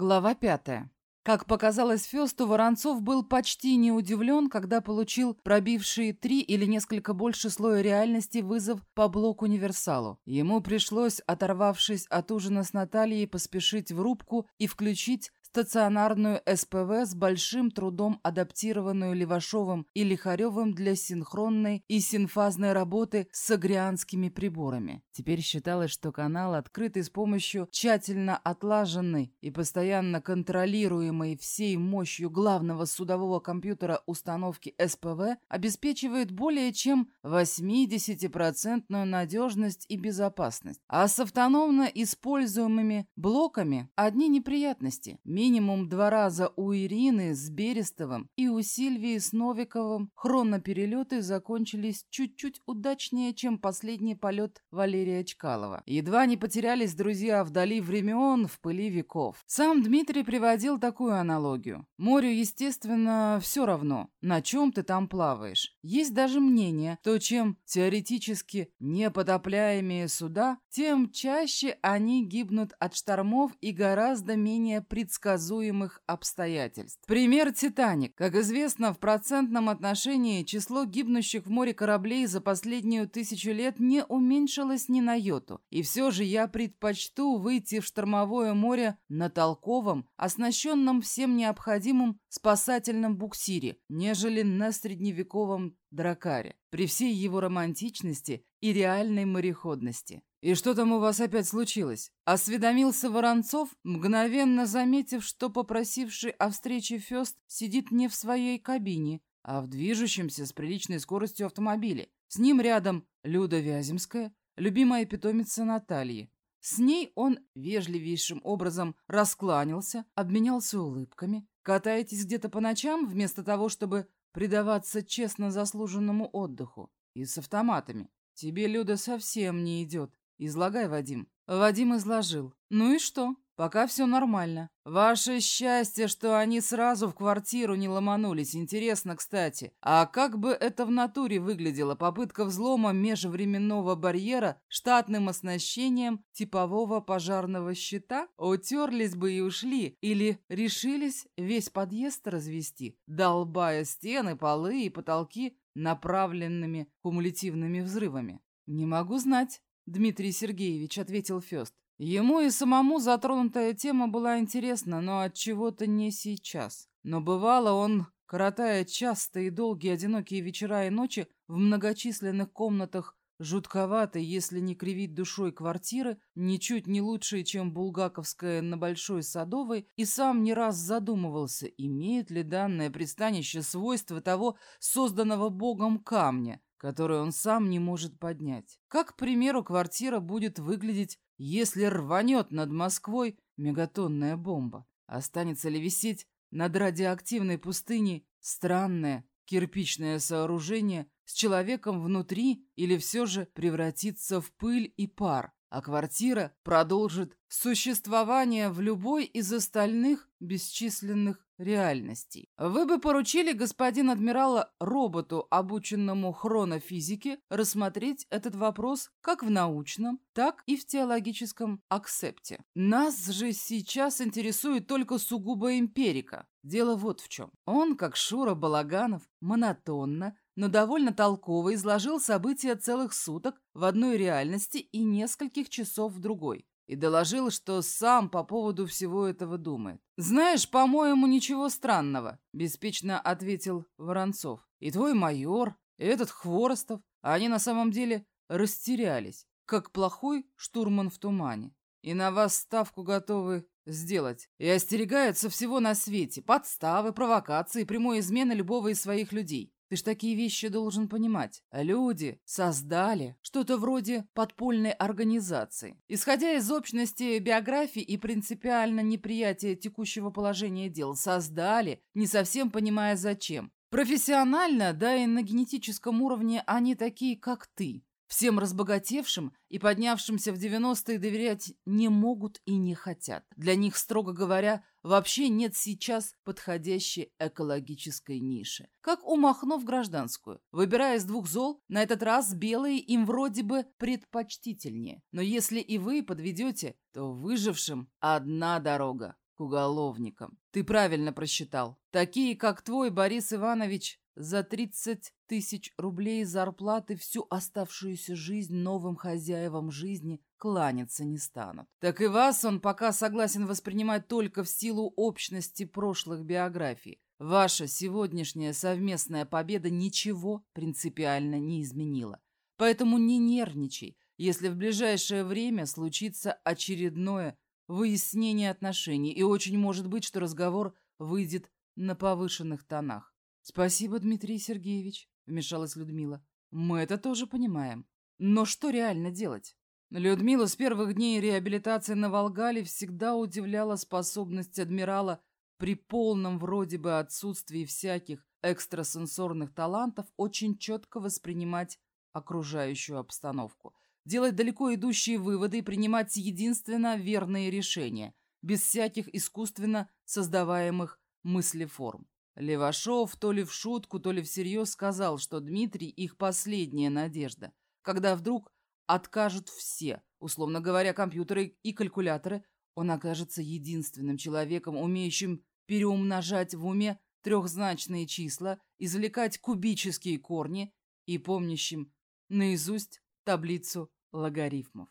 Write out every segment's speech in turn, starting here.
Глава пятая. Как показалось Фёсту, Воронцов был почти не удивлен, когда получил пробивший три или несколько больше слоя реальности вызов по блок-универсалу. Ему пришлось, оторвавшись от ужина с Натальей, поспешить в рубку и включить стационарную СПВ с большим трудом адаптированную Левашовым и Лихаревым для синхронной и синфазной работы с агрианскими приборами. Теперь считалось, что канал, открытый с помощью тщательно отлаженной и постоянно контролируемой всей мощью главного судового компьютера установки СПВ, обеспечивает более чем 80% надежность и безопасность. А с автономно используемыми блоками одни неприятности – Минимум два раза у Ирины с Берестовым и у Сильвии с Новиковым хроноперелеты закончились чуть-чуть удачнее, чем последний полет Валерия Чкалова. Едва не потерялись друзья вдали времен, в пыли веков. Сам Дмитрий приводил такую аналогию. Морю, естественно, все равно, на чем ты там плаваешь. Есть даже мнение, то чем теоретически непотопляемые суда, тем чаще они гибнут от штормов и гораздо менее предсказуемых обстоятельств. Пример «Титаник». Как известно, в процентном отношении число гибнущих в море кораблей за последнюю тысячу лет не уменьшилось ни на йоту. И все же я предпочту выйти в штормовое море на толковом, оснащенном всем необходимым спасательном буксире, нежели на средневековом дракаре, при всей его романтичности и реальной мореходности. «И что там у вас опять случилось?» Осведомился Воронцов, мгновенно заметив, что попросивший о встрече Фест сидит не в своей кабине, а в движущемся с приличной скоростью автомобиле. С ним рядом Люда Вяземская, любимая питомица Натальи. С ней он вежливейшим образом раскланялся, обменялся улыбками. «Катаетесь где-то по ночам, вместо того, чтобы предаваться честно заслуженному отдыху? И с автоматами. Тебе, Люда, совсем не идет. Излагай, Вадим. Вадим изложил. Ну и что? Пока все нормально. Ваше счастье, что они сразу в квартиру не ломанулись. Интересно, кстати. А как бы это в натуре выглядело? Попытка взлома межвременного барьера штатным оснащением типового пожарного щита? Утерлись бы и ушли. Или решились весь подъезд развести, долбая стены, полы и потолки направленными кумулятивными взрывами? Не могу знать. Дмитрий Сергеевич ответил Фест. Ему и самому затронутая тема была интересна, но от чего-то не сейчас. Но бывало он, коротая частые и долгие одинокие вечера и ночи в многочисленных комнатах жутковатой, если не кривить душой квартиры, ничуть не лучшей, чем булгаковская на Большой Садовой, и сам не раз задумывался, имеет ли данное пристанище свойства того созданного Богом камня, который он сам не может поднять. Как, к примеру, квартира будет выглядеть, если рванет над Москвой мегатонная бомба? Останется ли висеть над радиоактивной пустыней странное кирпичное сооружение с человеком внутри или все же превратится в пыль и пар, а квартира продолжит существование в любой из остальных бесчисленных реальностей. Вы бы поручили господин адмирала роботу, обученному хронофизике, рассмотреть этот вопрос как в научном, так и в теологическом акцепте. Нас же сейчас интересует только сугубо эмпирика. Дело вот в чем. Он, как Шура Балаганов, монотонно, но довольно толково изложил события целых суток в одной реальности и нескольких часов в другой и доложил, что сам по поводу всего этого думает. «Знаешь, по-моему, ничего странного», — беспечно ответил Воронцов. «И твой майор, и этот Хворостов, они на самом деле растерялись, как плохой штурман в тумане. И на вас ставку готовы сделать. И остерегаются всего на свете. Подставы, провокации, прямой измены любого из своих людей. Ты ж такие вещи должен понимать. Люди создали что-то вроде подпольной организации. Исходя из общности биографии и принципиально неприятия текущего положения дел, создали, не совсем понимая зачем. Профессионально, да и на генетическом уровне они такие, как ты. Всем разбогатевшим и поднявшимся в 90-е доверять не могут и не хотят. Для них, строго говоря, вообще нет сейчас подходящей экологической ниши. Как у Махно в гражданскую. Выбирая из двух зол, на этот раз белые им вроде бы предпочтительнее. Но если и вы подведете, то выжившим одна дорога к уголовникам. Ты правильно просчитал. Такие, как твой, Борис Иванович, за 30 тысяч рублей зарплаты всю оставшуюся жизнь новым хозяевам жизни кланяться не станут. Так и вас он пока согласен воспринимать только в силу общности прошлых биографий. Ваша сегодняшняя совместная победа ничего принципиально не изменила. Поэтому не нервничай, если в ближайшее время случится очередное выяснение отношений, и очень может быть, что разговор выйдет на повышенных тонах. «Спасибо, Дмитрий Сергеевич», — вмешалась Людмила. «Мы это тоже понимаем. Но что реально делать?» Людмила с первых дней реабилитации на Волгале всегда удивляла способность адмирала при полном вроде бы отсутствии всяких экстрасенсорных талантов очень четко воспринимать окружающую обстановку, делать далеко идущие выводы и принимать единственно верные решения, без всяких искусственно создаваемых мыслеформ. Левашов то ли в шутку, то ли всерьез сказал, что Дмитрий их последняя надежда, когда вдруг откажут все, условно говоря, компьютеры и калькуляторы, он окажется единственным человеком, умеющим переумножать в уме трехзначные числа, извлекать кубические корни и помнящим наизусть таблицу логарифмов.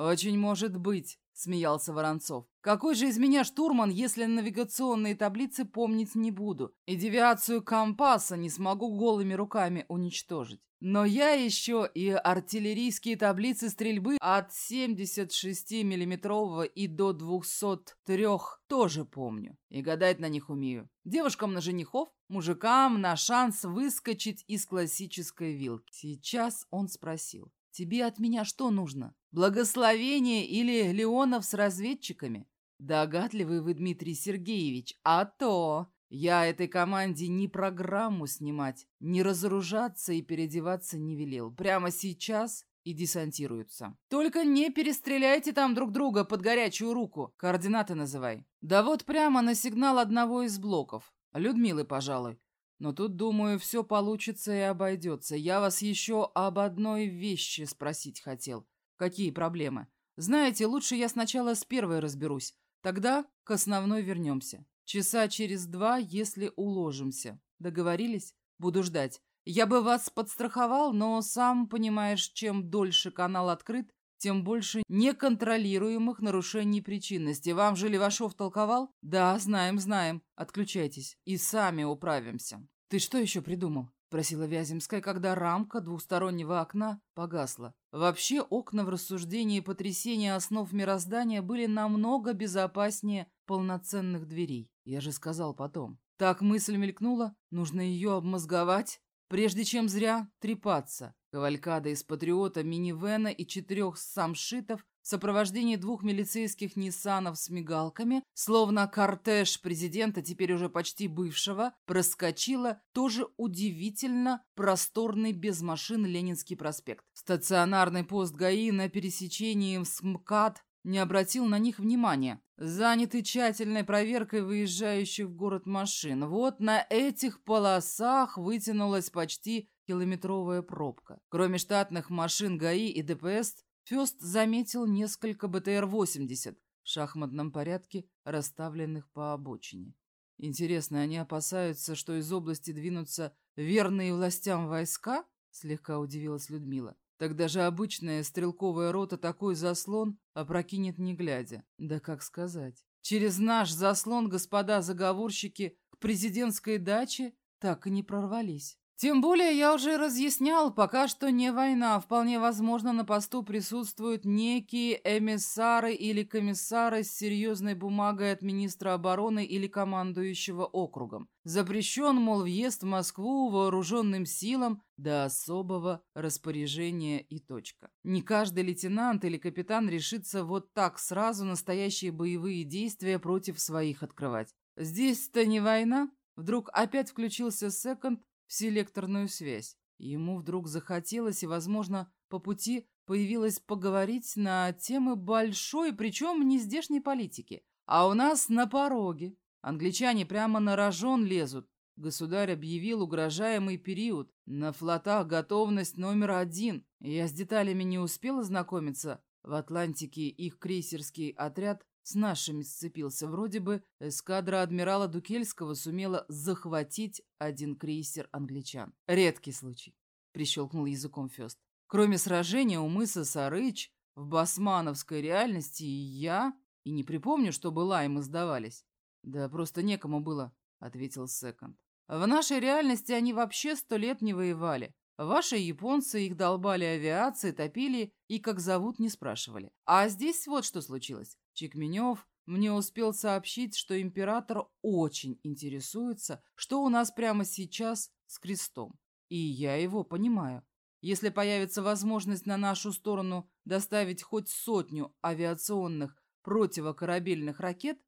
«Очень может быть», — смеялся Воронцов. «Какой же из меня штурман, если навигационные таблицы помнить не буду, и девиацию компаса не смогу голыми руками уничтожить? Но я еще и артиллерийские таблицы стрельбы от 76-миллиметрового и до 203 тоже помню. И гадать на них умею. Девушкам на женихов, мужикам на шанс выскочить из классической вилки. Сейчас он спросил. Тебе от меня что нужно? Благословение или Леонов с разведчиками? Догадливый вы, Дмитрий Сергеевич, а то... Я этой команде ни программу снимать, ни разоружаться и переодеваться не велел. Прямо сейчас и десантируются. Только не перестреляйте там друг друга под горячую руку. Координаты называй. Да вот прямо на сигнал одного из блоков. Людмилы, пожалуй. Но тут, думаю, все получится и обойдется. Я вас еще об одной вещи спросить хотел. Какие проблемы? Знаете, лучше я сначала с первой разберусь. Тогда к основной вернемся. Часа через два, если уложимся. Договорились? Буду ждать. Я бы вас подстраховал, но сам понимаешь, чем дольше канал открыт, тем больше неконтролируемых нарушений причинности. Вам же Левашов толковал? Да, знаем, знаем. Отключайтесь. И сами управимся. Ты что еще придумал? Просила Вяземская, когда рамка двухстороннего окна погасла. Вообще, окна в рассуждении потрясения основ мироздания были намного безопаснее полноценных дверей. Я же сказал потом. Так мысль мелькнула, нужно ее обмозговать, прежде чем зря трепаться. Кавалькада из патриота, минивэна и четырех самшитов в сопровождении двух милицейских ниссанов с мигалками, словно кортеж президента, теперь уже почти бывшего, проскочила тоже удивительно просторный без машин Ленинский проспект. Стационарный пост ГАИ на пересечении с МКАД не обратил на них внимания. Заняты тщательной проверкой выезжающих в город машин. Вот на этих полосах вытянулась почти километровая пробка. Кроме штатных машин ГАИ и ДПС, Фёст заметил несколько БТР-80 в шахматном порядке, расставленных по обочине. Интересно, они опасаются, что из области двинутся верные властям войска? Слегка удивилась Людмила. Тогда же обычная стрелковая рота такой заслон опрокинет не глядя. Да как сказать. Через наш заслон господа заговорщики к президентской даче так и не прорвались. Тем более я уже разъяснял, пока что не война. Вполне возможно, на посту присутствуют некие эмиссары или комиссары с серьезной бумагой от министра обороны или командующего округом. Запрещен, мол, въезд в Москву вооруженным силам до особого распоряжения и точка. Не каждый лейтенант или капитан решится вот так сразу настоящие боевые действия против своих открывать. Здесь-то не война. Вдруг опять включился секонд, в селекторную связь. Ему вдруг захотелось, и, возможно, по пути появилось поговорить на темы большой, причем не здешней политики. А у нас на пороге. Англичане прямо на рожон лезут. Государь объявил угрожаемый период. На флотах готовность номер один. Я с деталями не успел ознакомиться. В Атлантике их крейсерский отряд с нашими сцепился. Вроде бы эскадра адмирала Дукельского сумела захватить один крейсер англичан. Редкий случай, прищелкнул языком Фест. Кроме сражения у мыса Сарыч, в басмановской реальности и я, и не припомню, чтобы лаймы сдавались. Да просто некому было, ответил Секонд. В нашей реальности они вообще сто лет не воевали. Ваши японцы их долбали авиацией, топили и как зовут не спрашивали. А здесь вот что случилось. Чекменев мне успел сообщить, что император очень интересуется, что у нас прямо сейчас с крестом. И я его понимаю. Если появится возможность на нашу сторону доставить хоть сотню авиационных противокорабельных ракет,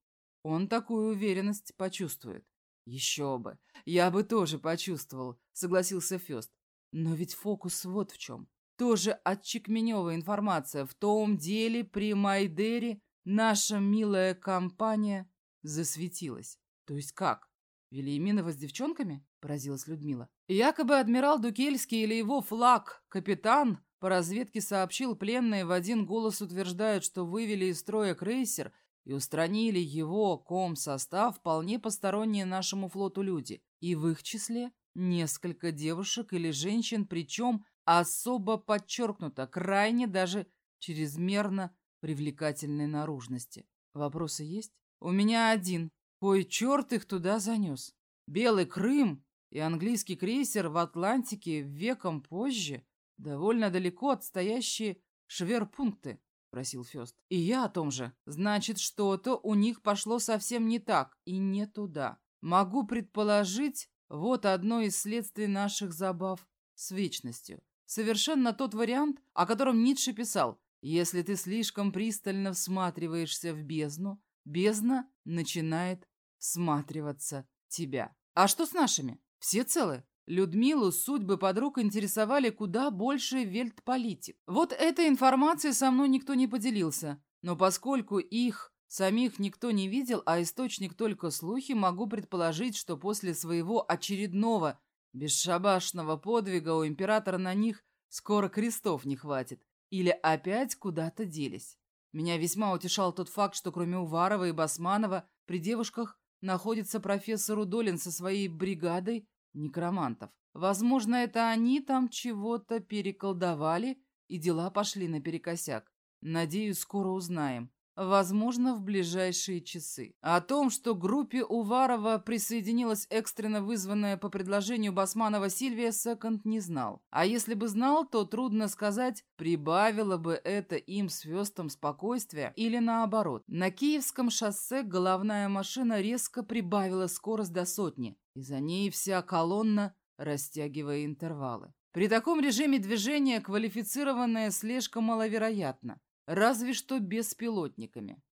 он такую уверенность почувствует. Еще бы. Я бы тоже почувствовал, согласился Фест. Но ведь фокус вот в чем. Тоже от Чекменева информация. В том деле при Майдере наша милая компания засветилась. То есть как? Велиминова с девчонками? Поразилась Людмила. Якобы адмирал Дукельский или его флаг, капитан, по разведке сообщил, пленные в один голос утверждают, что вывели из строя крейсер и устранили его ком-состав вполне посторонние нашему флоту люди. И в их числе Несколько девушек или женщин, причем особо подчеркнуто, крайне даже чрезмерно привлекательной наружности. Вопросы есть? У меня один. Кой черт их туда занес? Белый Крым и английский крейсер в Атлантике веком позже, довольно далеко отстоящие шверпункты, просил Фест. И я о том же. Значит, что-то у них пошло совсем не так и не туда. Могу предположить, вот одно из следствий наших забав с вечностью. Совершенно тот вариант, о котором Ницше писал. Если ты слишком пристально всматриваешься в бездну, бездна начинает всматриваться тебя. А что с нашими? Все целы? Людмилу судьбы подруг интересовали куда больше вельтполитик. Вот этой информацией со мной никто не поделился. Но поскольку их Самих никто не видел, а источник только слухи, могу предположить, что после своего очередного бесшабашного подвига у императора на них скоро крестов не хватит. Или опять куда-то делись. Меня весьма утешал тот факт, что кроме Уварова и Басманова при девушках находится профессор Удолин со своей бригадой некромантов. Возможно, это они там чего-то переколдовали, и дела пошли наперекосяк. Надеюсь, скоро узнаем. Возможно, в ближайшие часы. О том, что группе Уварова присоединилась экстренно вызванная по предложению Басманова Сильвия, Секонд не знал. А если бы знал, то трудно сказать, прибавило бы это им с Фестом спокойствия или наоборот. На Киевском шоссе головная машина резко прибавила скорость до сотни, и за ней вся колонна, растягивая интервалы. При таком режиме движения квалифицированная слежка маловероятна разве что беспилотниками.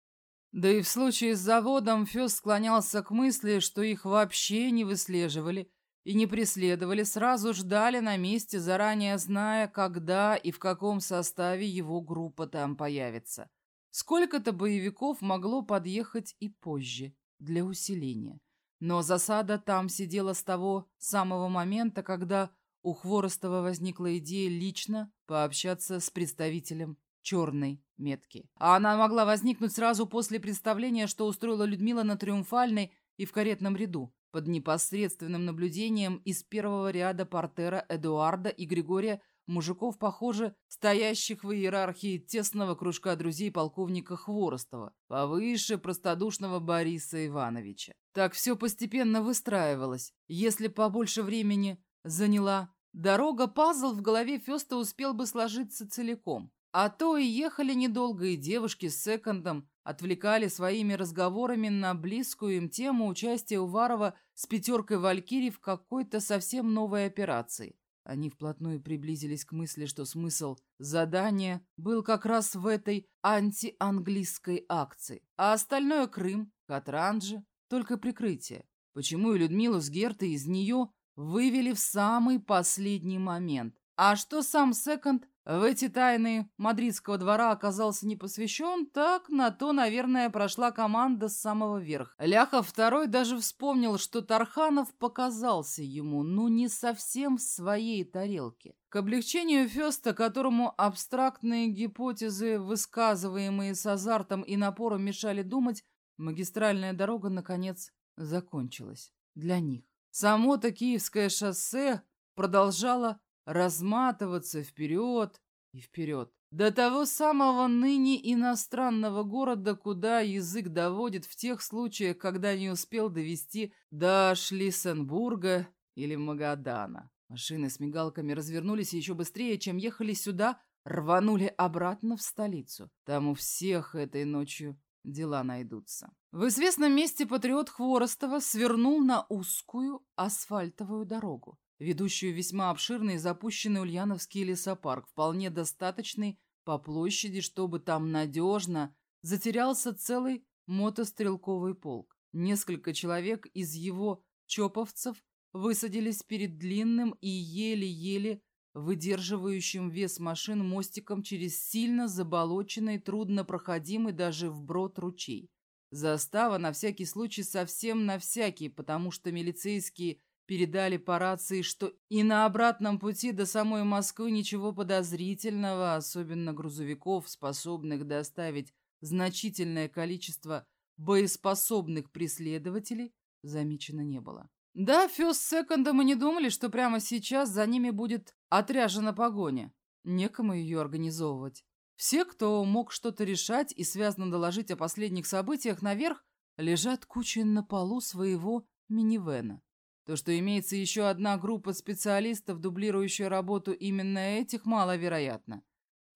Да и в случае с заводом Фёс склонялся к мысли, что их вообще не выслеживали и не преследовали, сразу ждали на месте, заранее зная, когда и в каком составе его группа там появится. Сколько-то боевиков могло подъехать и позже, для усиления. Но засада там сидела с того самого момента, когда у Хворостова возникла идея лично пообщаться с представителем черной метки. А она могла возникнуть сразу после представления, что устроила Людмила на Триумфальной и в каретном ряду, под непосредственным наблюдением из первого ряда портера Эдуарда и Григория мужиков, похоже, стоящих в иерархии тесного кружка друзей полковника Хворостова, повыше простодушного Бориса Ивановича. Так все постепенно выстраивалось. Если побольше времени заняла дорога, пазл в голове Феста успел бы сложиться целиком. А то и ехали недолго, и девушки с секондом отвлекали своими разговорами на близкую им тему участия Уварова с пятеркой Валькирий в какой-то совсем новой операции. Они вплотную приблизились к мысли, что смысл задания был как раз в этой антианглийской акции, а остальное Крым, Катранджи, только прикрытие. Почему и Людмилу с Гертой из нее вывели в самый последний момент? А что сам Секонд в эти тайны мадридского двора оказался не посвящен, так на то, наверное, прошла команда с самого верха. Ляхов второй даже вспомнил, что Тарханов показался ему, ну, не совсем в своей тарелке. К облегчению Феста, которому абстрактные гипотезы, высказываемые с азартом и напором, мешали думать, магистральная дорога, наконец, закончилась. Для них. Само-то Киевское шоссе продолжало разматываться вперед и вперед. До того самого ныне иностранного города, куда язык доводит в тех случаях, когда не успел довести до Шлиссенбурга или Магадана. Машины с мигалками развернулись еще быстрее, чем ехали сюда, рванули обратно в столицу. Там у всех этой ночью дела найдутся. В известном месте патриот Хворостова свернул на узкую асфальтовую дорогу ведущую весьма обширный запущенный Ульяновский лесопарк, вполне достаточный по площади, чтобы там надежно затерялся целый мотострелковый полк. Несколько человек из его чоповцев высадились перед длинным и еле-еле выдерживающим вес машин мостиком через сильно заболоченный, труднопроходимый даже вброд ручей. Застава на всякий случай совсем на всякий, потому что милицейские Передали по рации, что и на обратном пути до самой Москвы ничего подозрительного, особенно грузовиков, способных доставить значительное количество боеспособных преследователей, замечено не было. Да, Фёст Секонда мы не думали, что прямо сейчас за ними будет отряжена погоня. Некому ее организовывать. Все, кто мог что-то решать и связано доложить о последних событиях наверх, лежат кучей на полу своего минивэна. То, что имеется еще одна группа специалистов, дублирующая работу именно этих, маловероятно.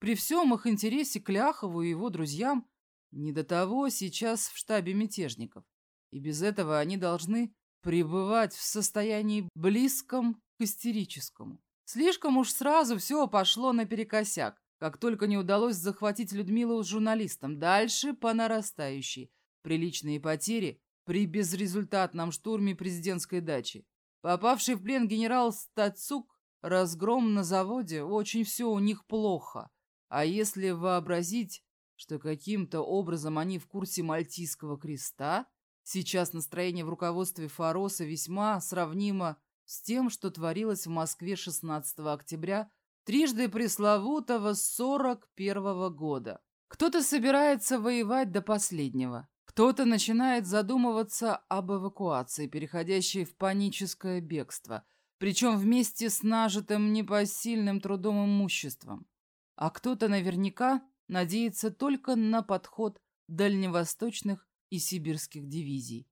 При всем их интересе к Ляхову и его друзьям не до того сейчас в штабе мятежников. И без этого они должны пребывать в состоянии близком к истерическому. Слишком уж сразу все пошло наперекосяк, как только не удалось захватить Людмилу с журналистом. Дальше по нарастающей. Приличные потери при безрезультатном штурме президентской дачи. Попавший в плен генерал Стацук, разгром на заводе, очень все у них плохо. А если вообразить, что каким-то образом они в курсе Мальтийского креста, сейчас настроение в руководстве Фароса весьма сравнимо с тем, что творилось в Москве 16 октября трижды пресловутого 41 -го года. Кто-то собирается воевать до последнего. Кто-то начинает задумываться об эвакуации, переходящей в паническое бегство, причем вместе с нажитым непосильным трудом имуществом. А кто-то наверняка надеется только на подход дальневосточных и сибирских дивизий.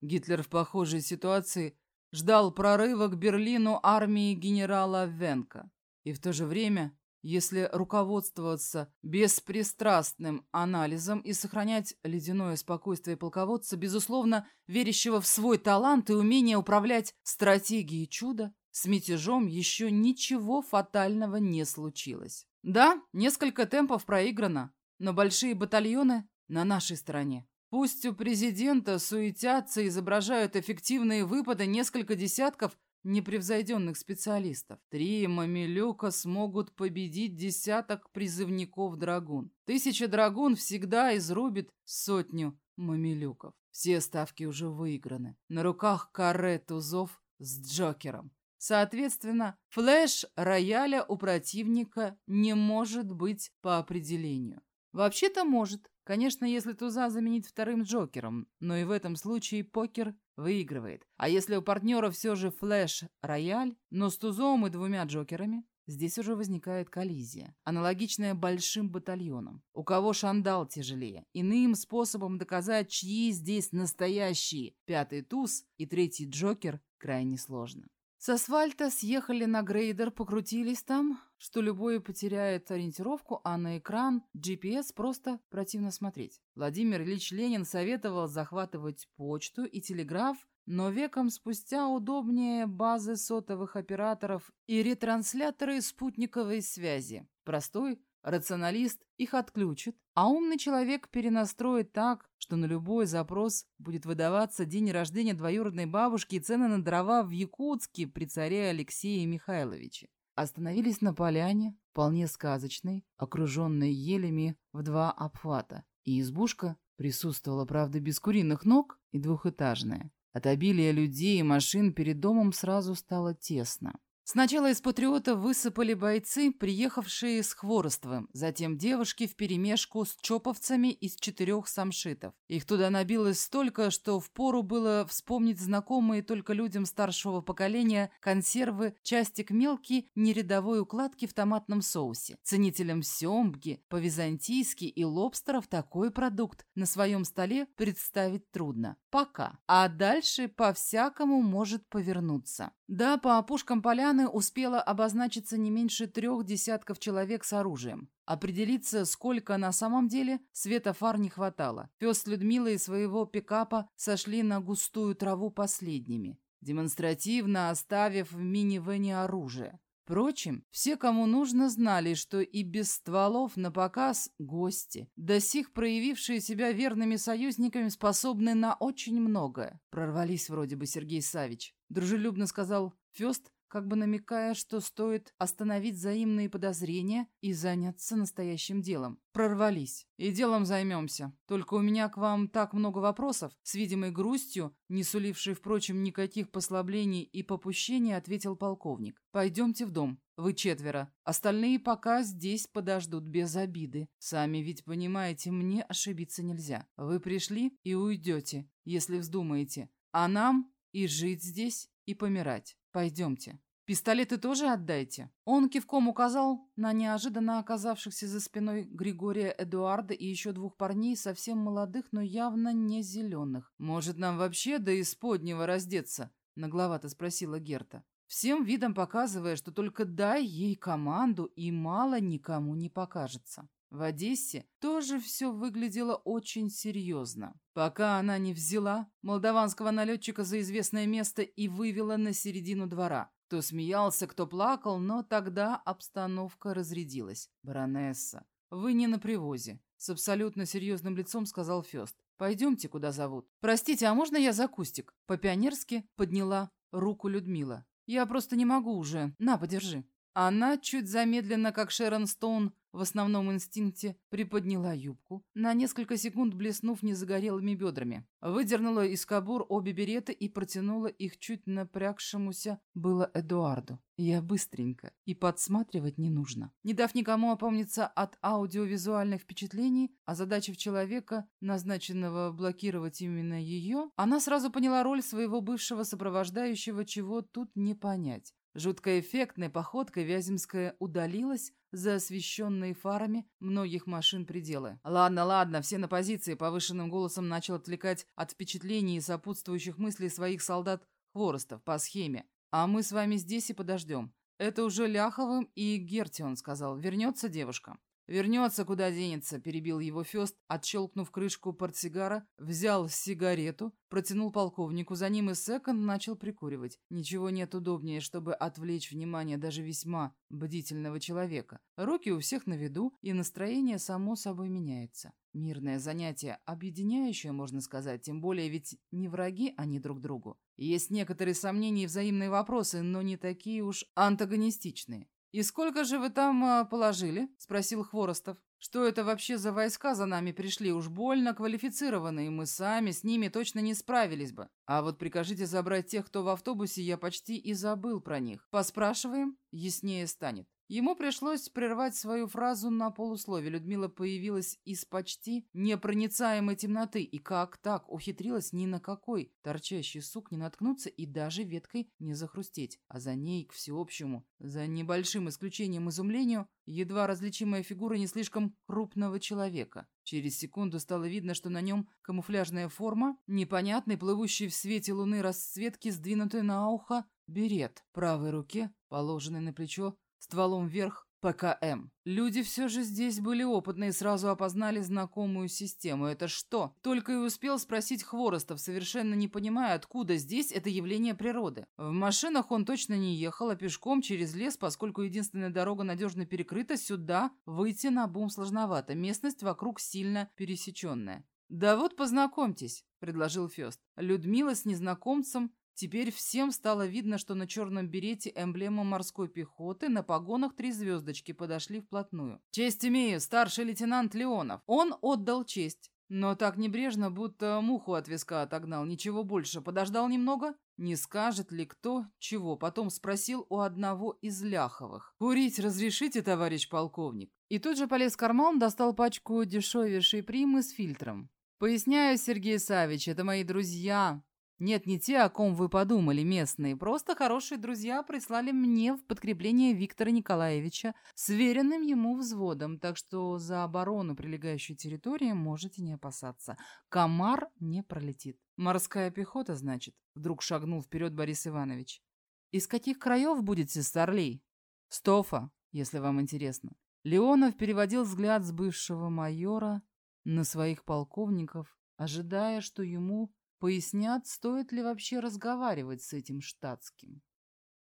Гитлер в похожей ситуации ждал прорыва к Берлину армии генерала Венка. И в то же время если руководствоваться беспристрастным анализом и сохранять ледяное спокойствие полководца, безусловно, верящего в свой талант и умение управлять стратегией чуда, с мятежом еще ничего фатального не случилось. Да, несколько темпов проиграно, но большие батальоны на нашей стороне. Пусть у президента суетятся, изображают эффективные выпады несколько десятков непревзойденных специалистов. Три мамилюка смогут победить десяток призывников драгун. Тысяча драгун всегда изрубит сотню мамилюков. Все ставки уже выиграны. На руках каре тузов с Джокером. Соответственно, флеш рояля у противника не может быть по определению. Вообще-то может, конечно, если туза заменить вторым Джокером, но и в этом случае покер выигрывает. А если у партнера все же флеш-рояль, но с тузом и двумя Джокерами, здесь уже возникает коллизия, аналогичная большим батальонам. У кого шандал тяжелее? Иным способом доказать, чьи здесь настоящие пятый туз и третий Джокер, крайне сложно. С асфальта съехали на грейдер, покрутились там, что любой потеряет ориентировку, а на экран GPS просто противно смотреть. Владимир Ильич Ленин советовал захватывать почту и телеграф, но веком спустя удобнее базы сотовых операторов и ретрансляторы спутниковой связи. Простой Рационалист их отключит, а умный человек перенастроит так, что на любой запрос будет выдаваться день рождения двоюродной бабушки и цены на дрова в Якутске при царе Алексее Михайловиче. Остановились на поляне, вполне сказочной, окруженной елями в два обхвата. И избушка присутствовала, правда, без куриных ног и двухэтажная. От обилия людей и машин перед домом сразу стало тесно. Сначала из патриота высыпали бойцы, приехавшие с Хворостовым, затем девушки вперемешку с чоповцами из четырех самшитов. Их туда набилось столько, что впору было вспомнить знакомые только людям старшего поколения консервы, частик мелкий, нерядовой укладки в томатном соусе. Ценителям семги, по-византийски и лобстеров такой продукт на своем столе представить трудно. Пока. А дальше по-всякому может повернуться. Да, по опушкам поляны успело обозначиться не меньше трех десятков человек с оружием. Определиться, сколько на самом деле, света фар не хватало. Пес с Людмилой из своего пикапа сошли на густую траву последними, демонстративно оставив в минивэне оружие. Впрочем, все, кому нужно, знали, что и без стволов на показ гости, до сих проявившие себя верными союзниками, способны на очень многое. Прорвались вроде бы Сергей Савич. Дружелюбно сказал Фест, как бы намекая, что стоит остановить взаимные подозрения и заняться настоящим делом. Прорвались. И делом займемся. Только у меня к вам так много вопросов, с видимой грустью, не сулившей, впрочем, никаких послаблений и попущений, ответил полковник. Пойдемте в дом. Вы четверо. Остальные пока здесь подождут без обиды. Сами ведь понимаете, мне ошибиться нельзя. Вы пришли и уйдете, если вздумаете. А нам и жить здесь, и помирать. Пойдемте. Пистолеты тоже отдайте. Он кивком указал на неожиданно оказавшихся за спиной Григория Эдуарда и еще двух парней, совсем молодых, но явно не зеленых. «Может, нам вообще до исподнего раздеться?» — нагловато спросила Герта. Всем видом показывая, что только дай ей команду, и мало никому не покажется. В Одессе тоже все выглядело очень серьезно. Пока она не взяла молдаванского налетчика за известное место и вывела на середину двора. Кто смеялся, кто плакал, но тогда обстановка разрядилась. «Баронесса, вы не на привозе», — с абсолютно серьезным лицом сказал Фест. «Пойдемте, куда зовут». «Простите, а можно я за кустик?» По-пионерски подняла руку Людмила. «Я просто не могу уже. На, подержи». Она чуть замедленно, как Шерон Стоун, в основном инстинкте приподняла юбку, на несколько секунд блеснув незагорелыми бедрами. Выдернула из кобур обе береты и протянула их чуть напрягшемуся было Эдуарду. Я быстренько, и подсматривать не нужно. Не дав никому опомниться от аудиовизуальных впечатлений, озадачив человека, назначенного блокировать именно ее, она сразу поняла роль своего бывшего сопровождающего, чего тут не понять. Жутко эффектной походкой Вяземская удалилась за освещенные фарами многих машин пределы. «Ладно, ладно, все на позиции», — повышенным голосом начал отвлекать от впечатлений и сопутствующих мыслей своих солдат Хворостов по схеме. «А мы с вами здесь и подождем. Это уже Ляховым и Гертион сказал. Вернется девушка?» «Вернется, куда денется», — перебил его Фест, отщелкнув крышку портсигара, взял сигарету, протянул полковнику, за ним и секонд начал прикуривать. Ничего нет удобнее, чтобы отвлечь внимание даже весьма бдительного человека. Руки у всех на виду, и настроение само собой меняется. Мирное занятие, объединяющее, можно сказать, тем более ведь не враги они друг другу. Есть некоторые сомнения и взаимные вопросы, но не такие уж антагонистичные. «И сколько же вы там а, положили?» — спросил Хворостов. «Что это вообще за войска за нами пришли? Уж больно квалифицированные, мы сами с ними точно не справились бы. А вот прикажите забрать тех, кто в автобусе, я почти и забыл про них. Поспрашиваем, яснее станет». Ему пришлось прервать свою фразу на полуслове. Людмила появилась из почти непроницаемой темноты. И как так ухитрилась ни на какой торчащий сук не наткнуться и даже веткой не захрустеть. А за ней, к всеобщему, за небольшим исключением изумлению, едва различимая фигура не слишком крупного человека. Через секунду стало видно, что на нем камуфляжная форма, непонятный, плывущий в свете луны расцветки, сдвинутый на ухо, берет. Правой руке, положенный на плечо, стволом вверх ПКМ. Люди все же здесь были опытные и сразу опознали знакомую систему. Это что? Только и успел спросить Хворостов, совершенно не понимая, откуда здесь это явление природы. В машинах он точно не ехал, а пешком через лес, поскольку единственная дорога надежно перекрыта, сюда выйти на бум сложновато. Местность вокруг сильно пересеченная. «Да вот познакомьтесь», — предложил Фест. Людмила с незнакомцем Теперь всем стало видно, что на черном берете эмблема морской пехоты, на погонах три звездочки подошли вплотную. «Честь имею, старший лейтенант Леонов!» Он отдал честь. Но так небрежно, будто муху от виска отогнал, ничего больше. Подождал немного, не скажет ли кто чего. Потом спросил у одного из ляховых. «Курить разрешите, товарищ полковник?» И тут же полез в карман, достал пачку дешевейшей примы с фильтром. «Поясняю, Сергей Савич, это мои друзья, нет, не те, о ком вы подумали, местные. Просто хорошие друзья прислали мне в подкрепление Виктора Николаевича с веренным ему взводом, так что за оборону прилегающей территории можете не опасаться. Комар не пролетит. Морская пехота, значит, вдруг шагнул вперед Борис Иванович. Из каких краев будете, старлей? Стофа, если вам интересно. Леонов переводил взгляд с бывшего майора на своих полковников, ожидая, что ему Пояснят, стоит ли вообще разговаривать с этим штатским.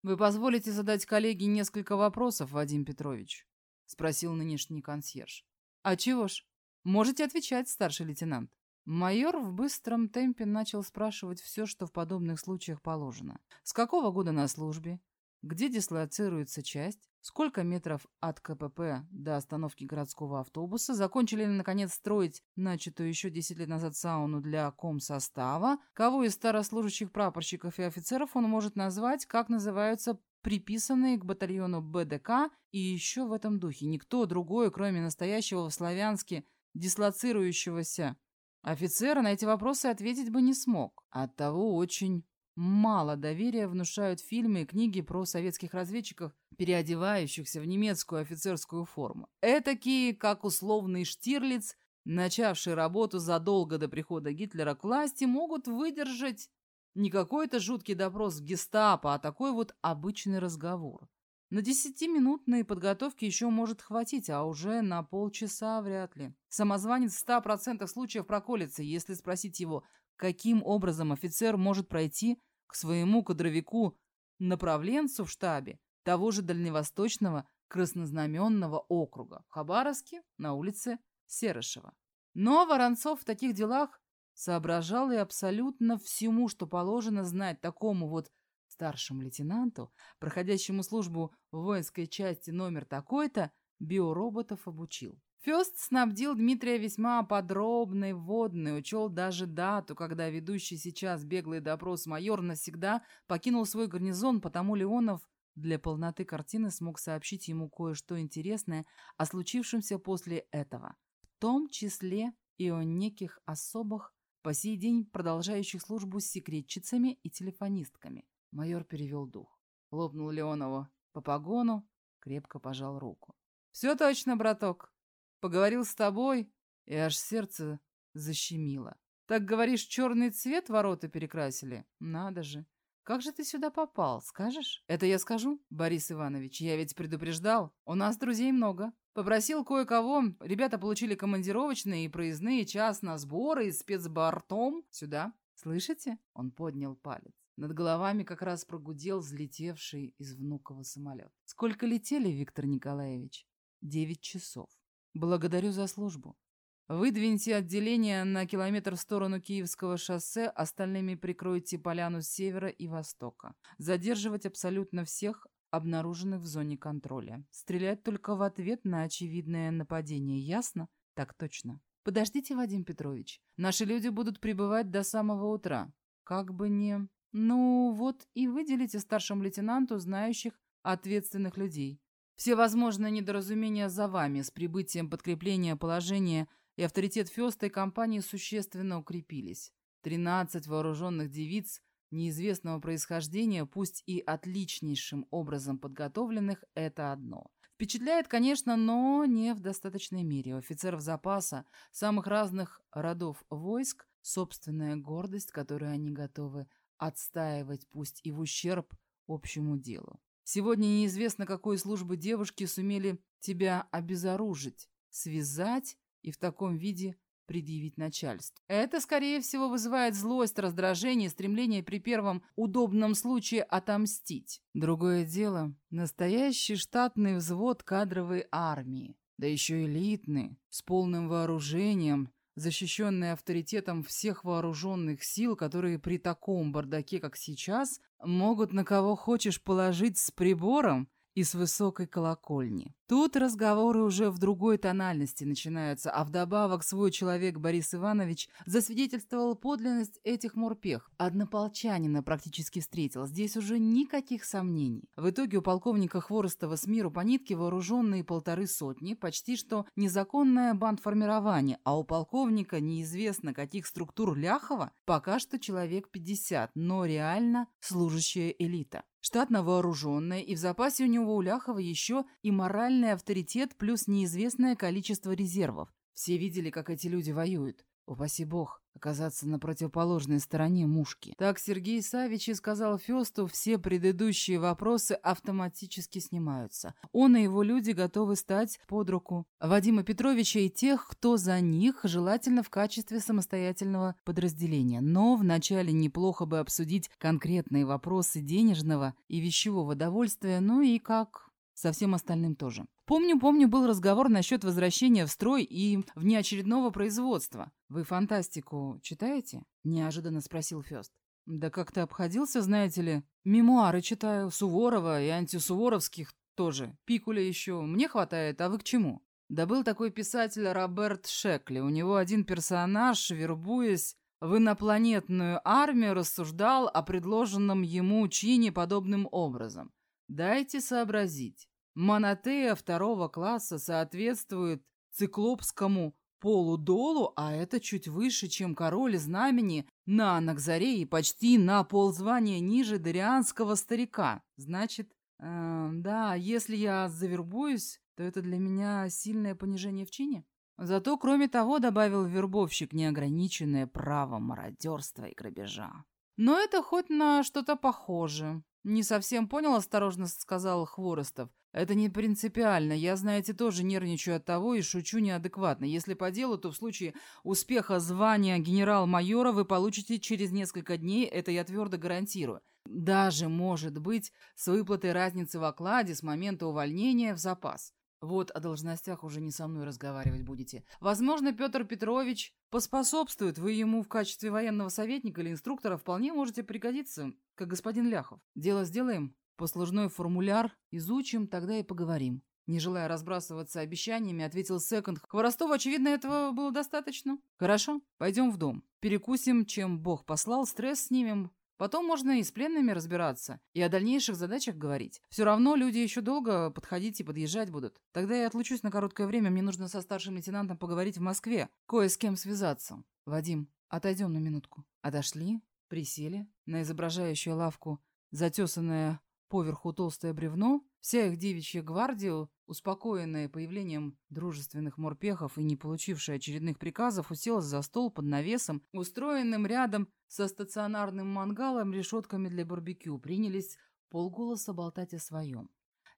«Вы позволите задать коллеге несколько вопросов, Вадим Петрович?» — спросил нынешний консьерж. «А чего ж? Можете отвечать, старший лейтенант». Майор в быстром темпе начал спрашивать все, что в подобных случаях положено. С какого года на службе? Где дислоцируется часть? Сколько метров от КПП до остановки городского автобуса? Закончили ли, наконец, строить начатую еще 10 лет назад сауну для комсостава? Кого из старослужащих прапорщиков и офицеров он может назвать? Как называются приписанные к батальону БДК? И еще в этом духе никто другой, кроме настоящего в Славянске дислоцирующегося офицера, на эти вопросы ответить бы не смог. Оттого очень Мало доверия внушают фильмы и книги про советских разведчиков, переодевающихся в немецкую офицерскую форму. Этакие, как условный Штирлиц, начавший работу задолго до прихода Гитлера к власти, могут выдержать не какой-то жуткий допрос гестапо, а такой вот обычный разговор. На десятиминутные подготовки еще может хватить, а уже на полчаса вряд ли. Самозванец в ста процентах случаев проколется, если спросить его, каким образом офицер может пройти к своему кадровику направленцу в штабе того же дальневосточного краснознаменного округа в Хабаровске на улице Серышева. Но Воронцов в таких делах соображал и абсолютно всему, что положено знать такому вот старшему лейтенанту, проходящему службу в воинской части номер такой-то, биороботов обучил. Фест снабдил Дмитрия весьма подробной вводной, учел даже дату, когда ведущий сейчас беглый допрос майор навсегда покинул свой гарнизон, потому Леонов для полноты картины смог сообщить ему кое-что интересное о случившемся после этого, в том числе и о неких особых, по сей день продолжающих службу с секретчицами и телефонистками. Майор перевел дух. Лопнул Леонову по погону, крепко пожал руку. «Все точно, браток. Поговорил с тобой, и аж сердце защемило. Так, говоришь, черный цвет ворота перекрасили? Надо же. Как же ты сюда попал, скажешь? Это я скажу, Борис Иванович, я ведь предупреждал. У нас друзей много. Попросил кое-кого, ребята получили командировочные и проездные час на сборы и спецбортом. Сюда. Слышите? Он поднял палец. Над головами как раз прогудел взлетевший из внукового самолет. Сколько летели, Виктор Николаевич? Девять часов. Благодарю за службу. Выдвиньте отделение на километр в сторону Киевского шоссе, остальными прикройте поляну с севера и востока. Задерживать абсолютно всех, обнаруженных в зоне контроля. Стрелять только в ответ на очевидное нападение, ясно? Так точно. Подождите, Вадим Петрович. Наши люди будут прибывать до самого утра. Как бы не... Ну, вот и выделите старшему лейтенанту знающих ответственных людей. Все возможные недоразумения за вами. С прибытием подкрепления положения и авторитет Феста и компании существенно укрепились. Тринадцать вооруженных девиц неизвестного происхождения, пусть и отличнейшим образом подготовленных, это одно. Впечатляет, конечно, но не в достаточной мере. У офицеров запаса самых разных родов войск собственная гордость, которую они готовы отстаивать, пусть и в ущерб общему делу. Сегодня неизвестно, какой службы девушки сумели тебя обезоружить, связать и в таком виде предъявить начальству. Это, скорее всего, вызывает злость, раздражение, стремление при первом удобном случае отомстить. Другое дело – настоящий штатный взвод кадровой армии, да еще элитный, с полным вооружением, защищенные авторитетом всех вооруженных сил, которые при таком бардаке, как сейчас, могут на кого хочешь положить с прибором и с высокой колокольни. Тут разговоры уже в другой тональности начинаются, а вдобавок свой человек Борис Иванович засвидетельствовал подлинность этих морпех. Однополчанина практически встретил, здесь уже никаких сомнений. В итоге у полковника Хворостова с миру по нитке вооруженные полторы сотни, почти что незаконное бандформирование, а у полковника неизвестно каких структур Ляхова пока что человек 50, но реально служащая элита штатно вооруженная, и в запасе у него у Ляхова еще и моральный авторитет плюс неизвестное количество резервов. Все видели, как эти люди воюют. Упаси бог, оказаться на противоположной стороне мушки. Так Сергей Савич и сказал Фесту, все предыдущие вопросы автоматически снимаются. Он и его люди готовы стать под руку Вадима Петровича и тех, кто за них, желательно в качестве самостоятельного подразделения. Но вначале неплохо бы обсудить конкретные вопросы денежного и вещевого довольствия, ну и как со всем остальным тоже. Помню, помню, был разговор насчет возвращения в строй и внеочередного производства. Вы фантастику читаете? Неожиданно спросил Фёст. Да как-то обходился, знаете ли. Мемуары читаю, Суворова и антисуворовских тоже. Пикуля еще. Мне хватает, а вы к чему? Да был такой писатель Роберт Шекли. У него один персонаж, вербуясь в инопланетную армию, рассуждал о предложенном ему чине подобным образом. Дайте сообразить. Монотея второго класса соответствует циклопскому полудолу, а это чуть выше, чем король знамени на Анакзаре и почти на ползвания ниже дарианского старика. Значит, э, да, если я завербуюсь, то это для меня сильное понижение в чине. Зато, кроме того, добавил вербовщик неограниченное право мародерства и грабежа. Но это хоть на что-то похоже. «Не совсем понял», — осторожно сказал Хворостов. «Это не принципиально. Я, знаете, тоже нервничаю от того и шучу неадекватно. Если по делу, то в случае успеха звания генерал-майора вы получите через несколько дней, это я твердо гарантирую. Даже, может быть, с выплатой разницы в окладе с момента увольнения в запас. Вот о должностях уже не со мной разговаривать будете. Возможно, Петр Петрович поспособствует. Вы ему в качестве военного советника или инструктора вполне можете пригодиться, как господин Ляхов. Дело сделаем, послужной формуляр изучим, тогда и поговорим. Не желая разбрасываться обещаниями, ответил Секонд. Хворостову, очевидно, этого было достаточно. Хорошо, пойдем в дом. Перекусим, чем Бог послал, стресс снимем, Потом можно и с пленными разбираться, и о дальнейших задачах говорить. Все равно люди еще долго подходить и подъезжать будут. Тогда я отлучусь на короткое время, мне нужно со старшим лейтенантом поговорить в Москве, кое с кем связаться. Вадим, отойдем на минутку. Отошли, присели на изображающую лавку, затесанное поверху толстое бревно, вся их девичья гвардия, успокоенная появлением дружественных морпехов и не получившая очередных приказов, уселась за стол под навесом, устроенным рядом со стационарным мангалом, решетками для барбекю, принялись полголоса болтать о своем.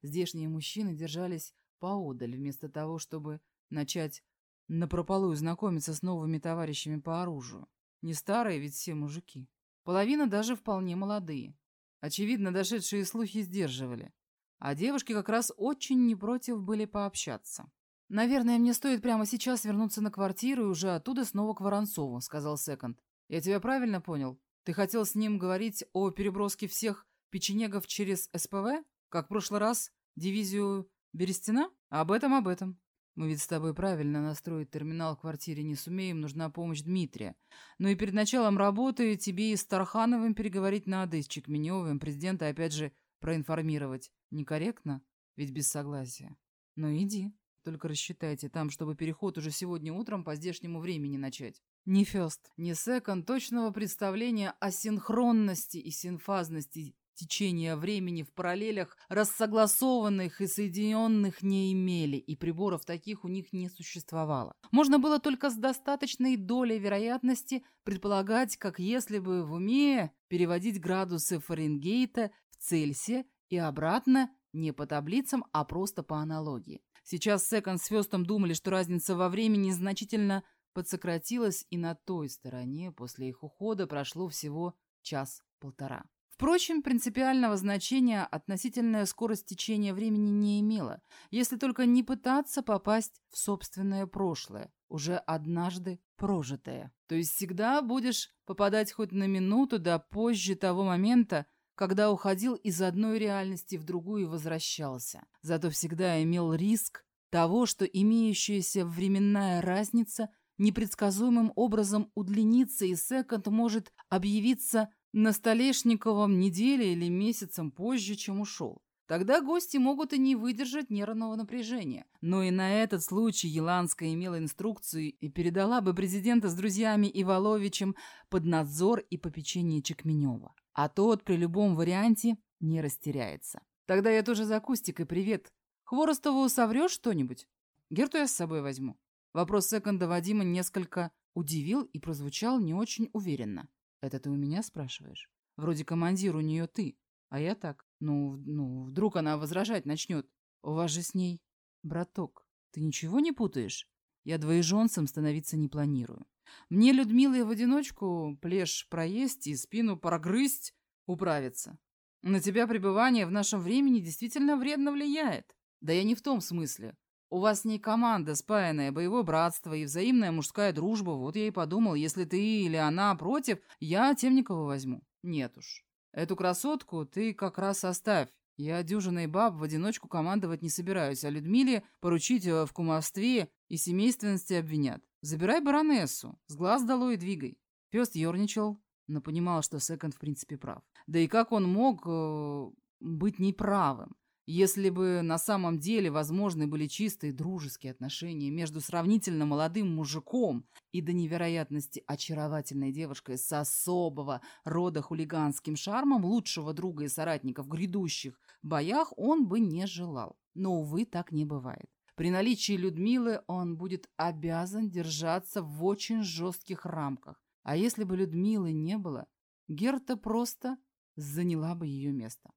Здешние мужчины держались поодаль, вместо того, чтобы начать напропалую знакомиться с новыми товарищами по оружию. Не старые ведь все мужики. Половина даже вполне молодые. Очевидно, дошедшие слухи сдерживали. А девушки как раз очень не против были пообщаться. «Наверное, мне стоит прямо сейчас вернуться на квартиру и уже оттуда снова к Воронцову», — сказал Секонд. «Я тебя правильно понял? Ты хотел с ним говорить о переброске всех печенегов через СПВ? Как в прошлый раз? Дивизию Берестина? Об этом, об этом. Мы ведь с тобой правильно настроить терминал в квартире не сумеем, нужна помощь Дмитрия. Но и перед началом работы тебе и с Тархановым переговорить надо, и с Чекменевым, президента опять же проинформировать. Некорректно? Ведь без согласия. Ну иди. Только рассчитайте там, чтобы переход уже сегодня утром по здешнему времени начать. Ни фест, ни секонд точного представления о синхронности и синфазности течения времени в параллелях рассогласованных и соединенных не имели, и приборов таких у них не существовало. Можно было только с достаточной долей вероятности предполагать, как если бы в уме переводить градусы Фаренгейта в Цельсия и обратно не по таблицам, а просто по аналогии. Сейчас Секонд с Фестом думали, что разница во времени значительно подсократилась, и на той стороне после их ухода прошло всего час-полтора. Впрочем, принципиального значения относительная скорость течения времени не имела, если только не пытаться попасть в собственное прошлое, уже однажды прожитое. То есть всегда будешь попадать хоть на минуту до позже того момента, когда уходил из одной реальности в другую и возвращался. Зато всегда имел риск того, что имеющаяся временная разница непредсказуемым образом удлинится, и секонд может объявиться на Столешниковом неделе или месяцем позже, чем ушел. Тогда гости могут и не выдержать нервного напряжения. Но и на этот случай Еланская имела инструкцию и передала бы президента с друзьями Иваловичем под надзор и попечение Чекменева. А тот при любом варианте не растеряется. Тогда я тоже за Кустикой привет. Хворостову соврешь что-нибудь? Герту я с собой возьму. Вопрос секонда Вадима несколько удивил и прозвучал не очень уверенно. «Это ты у меня спрашиваешь? Вроде командир у нее ты, а я так. Ну, ну, вдруг она возражать начнет. У вас же с ней... Браток, ты ничего не путаешь? Я двоеженцем становиться не планирую. Мне, Людмила, в одиночку плешь проесть и спину прогрызть управиться. На тебя пребывание в нашем времени действительно вредно влияет. Да я не в том смысле. У вас с ней команда спаянная, боевое братство и взаимная мужская дружба. Вот я и подумал, если ты или она против, я Темникова возьму. Нет уж. Эту красотку ты как раз оставь. Я дюжиной баб в одиночку командовать не собираюсь, а Людмиле поручить э, в кумовстве и семейственности обвинят. Забирай баронессу, с глаз долой и двигай. Пес ерничал, но понимал, что Секонд в принципе прав. Да и как он мог э, быть неправым? Если бы на самом деле возможны были чистые дружеские отношения между сравнительно молодым мужиком и до невероятности очаровательной девушкой с особого рода хулиганским шармом лучшего друга и соратника в грядущих боях он бы не желал. Но, увы, так не бывает. При наличии Людмилы он будет обязан держаться в очень жестких рамках. А если бы Людмилы не было, Герта просто заняла бы ее место.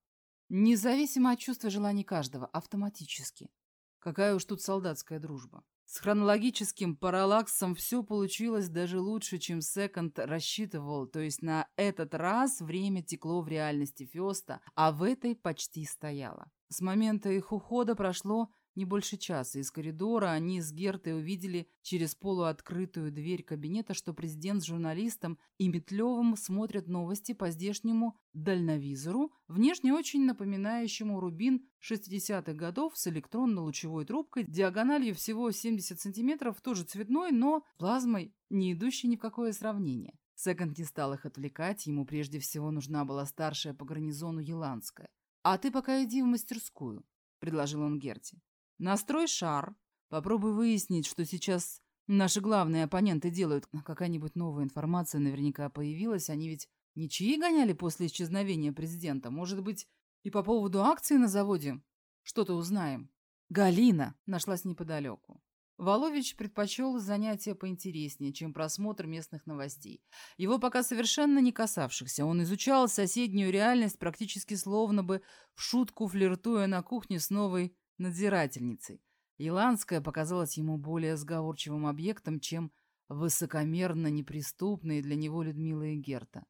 Независимо от чувства желаний каждого, автоматически. Какая уж тут солдатская дружба. С хронологическим параллаксом все получилось даже лучше, чем Секонд рассчитывал, то есть на этот раз время текло в реальности Феста, а в этой почти стояло. С момента их ухода прошло не больше часа. Из коридора они с Гертой увидели через полуоткрытую дверь кабинета, что президент с журналистом и Метлевым смотрят новости по здешнему дальновизору, внешне очень напоминающему рубин 60-х годов с электронно-лучевой трубкой, диагональю всего 70 сантиметров, тоже цветной, но плазмой, не идущей ни в какое сравнение. Секонд не стал их отвлекать, ему прежде всего нужна была старшая по гарнизону Еланская. «А ты пока иди в мастерскую», — предложил он Герти. Настрой шар. Попробуй выяснить, что сейчас наши главные оппоненты делают. Какая-нибудь новая информация наверняка появилась. Они ведь ничьи гоняли после исчезновения президента. Может быть, и по поводу акции на заводе что-то узнаем. Галина нашлась неподалеку. Волович предпочел занятия поинтереснее, чем просмотр местных новостей. Его пока совершенно не касавшихся. Он изучал соседнюю реальность практически словно бы в шутку флиртуя на кухне с новой надзирательницей. Иландская показалась ему более сговорчивым объектом, чем высокомерно неприступные для него Людмила и Герта.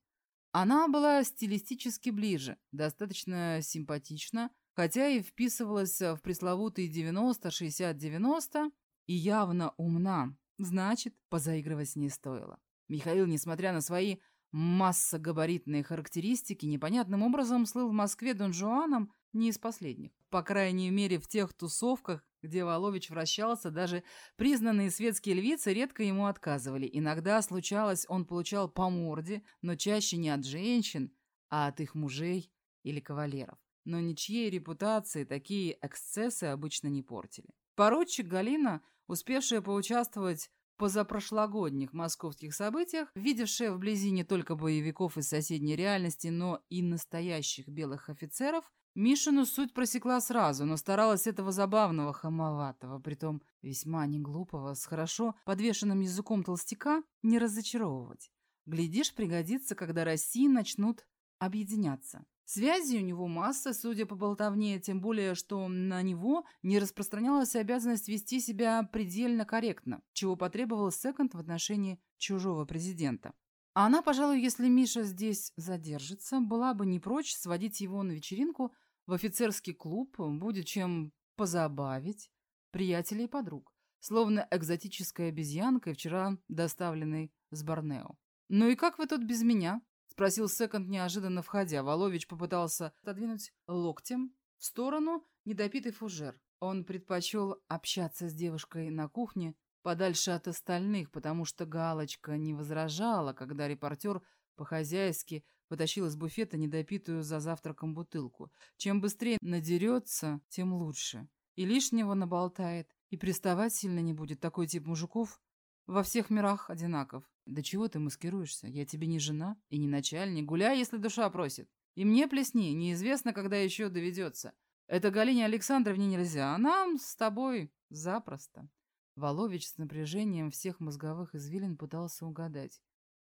Она была стилистически ближе, достаточно симпатична, хотя и вписывалась в пресловутые 90-60-90 и явно умна, значит, позаигрывать с ней стоило. Михаил, несмотря на свои массогабаритные характеристики, непонятным образом слыл в Москве Дон Жуаном не из последних. По крайней мере, в тех тусовках, где Волович вращался, даже признанные светские львицы редко ему отказывали. Иногда случалось, он получал по морде, но чаще не от женщин, а от их мужей или кавалеров. Но ничьей репутации такие эксцессы обычно не портили. Поручик Галина, успевшая поучаствовать позапрошлогодних московских событиях, видевшая вблизи не только боевиков из соседней реальности, но и настоящих белых офицеров, Мишину суть просекла сразу, но старалась этого забавного, хамоватого, притом весьма неглупого, с хорошо подвешенным языком толстяка, не разочаровывать. Глядишь, пригодится, когда России начнут объединяться. Связи у него масса, судя по болтовне, тем более, что на него не распространялась обязанность вести себя предельно корректно, чего потребовал Секонд в отношении чужого президента. А она, пожалуй, если Миша здесь задержится, была бы не прочь сводить его на вечеринку в офицерский клуб, будет чем позабавить приятелей и подруг, словно экзотическая обезьянка, вчера доставленной с Борнео. «Ну и как вы тут без меня?» — спросил Секонд, неожиданно входя. Волович попытался отодвинуть локтем в сторону недопитый фужер. Он предпочел общаться с девушкой на кухне подальше от остальных, потому что Галочка не возражала, когда репортер по-хозяйски потащил из буфета недопитую за завтраком бутылку. Чем быстрее надерется, тем лучше. И лишнего наболтает, и приставать сильно не будет. Такой тип мужиков во всех мирах одинаков. Да чего ты маскируешься? Я тебе не жена и не начальник. Гуляй, если душа просит. И мне плесни, неизвестно, когда еще доведется. Это Галине Александровне нельзя, а нам с тобой запросто. Волович с напряжением всех мозговых извилин пытался угадать,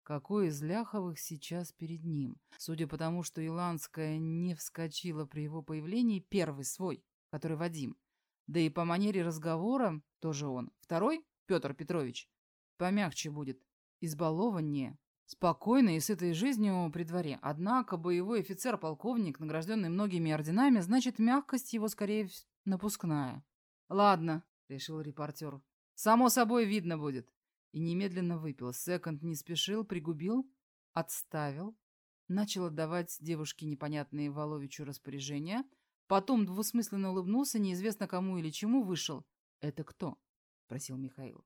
какой из Ляховых сейчас перед ним. Судя по тому, что Иланская не вскочила при его появлении, первый свой, который Вадим. Да и по манере разговора тоже он. Второй, Петр Петрович, помягче будет, избалованнее. Спокойной и сытой жизнью при дворе. Однако боевой офицер-полковник, награжденный многими орденами, значит, мягкость его скорее напускная. «Ладно», — решил репортер. «Само собой видно будет». И немедленно выпил. Секонд не спешил, пригубил, отставил. Начал отдавать девушке непонятные Воловичу распоряжения. Потом двусмысленно улыбнулся, неизвестно кому или чему вышел. «Это кто?» — спросил Михаил.